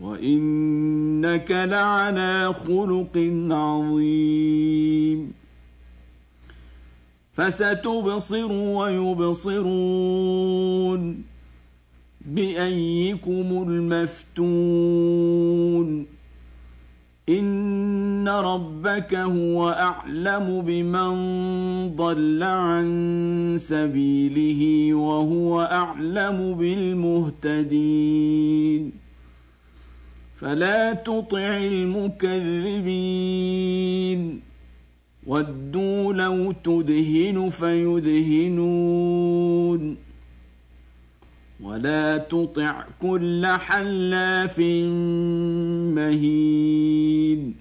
وإنك لعلى خلق عظيم فستبصر ويبصرون بأيكم المفتون ان ربك هو اعلم بمن ضل عن سبيله وهو اعلم بالمهتدين فلا تطع المكذبين ودوا لو تدهن فيدهنون ولا تطع كل حلاف مهين.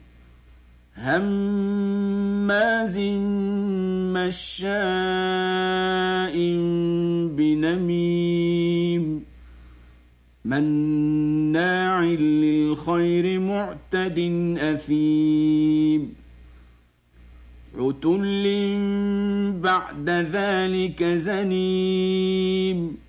هماز مشاء بنميم. مناع للخير معتد أثيم. عتل بعد ذلك زنيم.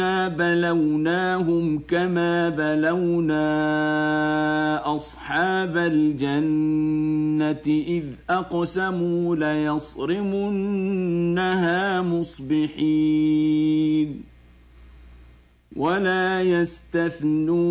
انا بلوناهم كما بلونا اصحاب الجنه اذ اقسموا ليصرمنها مصبحين ولا يستثنون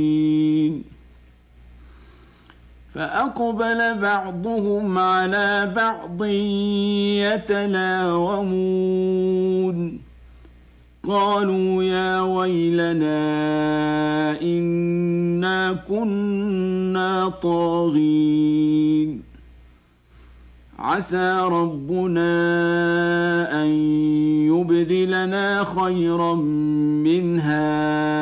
فأقبل بعضهم على بعض يتلاومون. قالوا يا ويلنا إنا كنا طاغين. عسى ربنا أن يبدلنا خيرا منها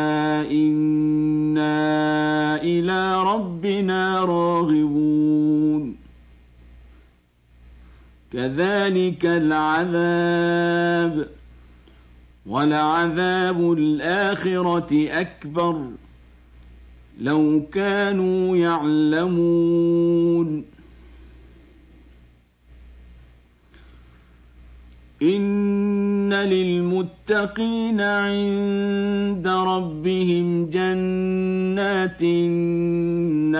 كذلك العذاب. ولعذاب الآخرة أكبر. لو كانوا يعلمون. إن للمتقين عند ربهم جنات النعيم.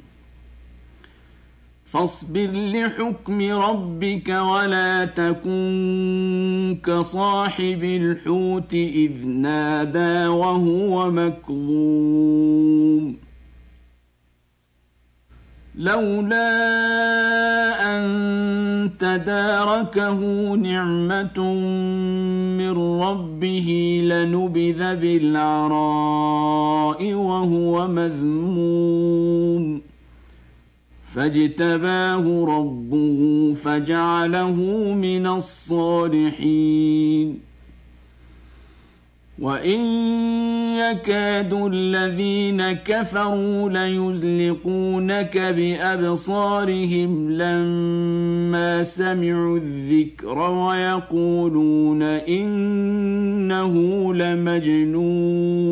فاصبر لحكم ربك ولا تكن كصاحب الحوت إذ نادى وهو مكظوم. لولا أن تداركه نعمة من ربه لنبذ بالعراء وهو مذموم. فاجتباه ربه فجعله من الصالحين. وإن يكاد الذين كفروا ليزلقونك بأبصارهم لما سمعوا الذكر ويقولون إنه لمجنون.